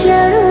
Chờ